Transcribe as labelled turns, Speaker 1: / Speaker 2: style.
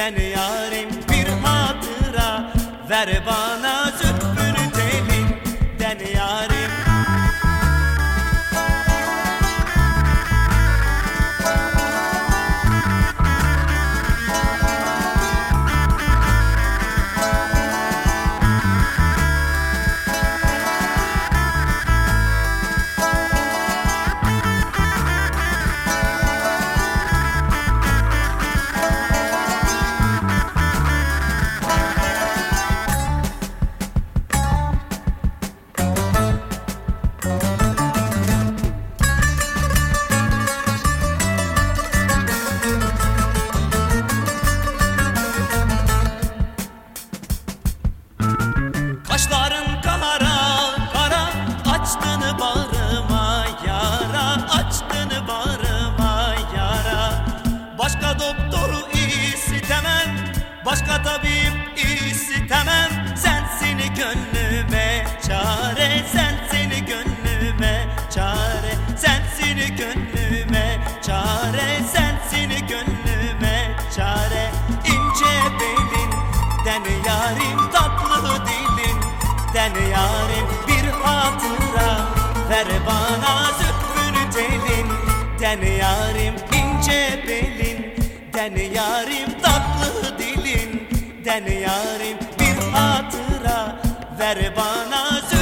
Speaker 1: Sen yarim bir hatıra. Ver bana Saçların kara kara. Açtığını bağrıma yara. Açtığını bağrıma yara. Başka doktoru istemem başka tabip istemem Sensini gönlüme çare. Sensini gönlüme çare. Sensini gönlüme çare. Sensini gönlüme çare. İnce belinden yarim senden yarim bir hatıra. Ver bana züppünü telinden yarim ince belin. Den yarim tatlı dilin. Den yarim bir hatıra. Ver bana züppünü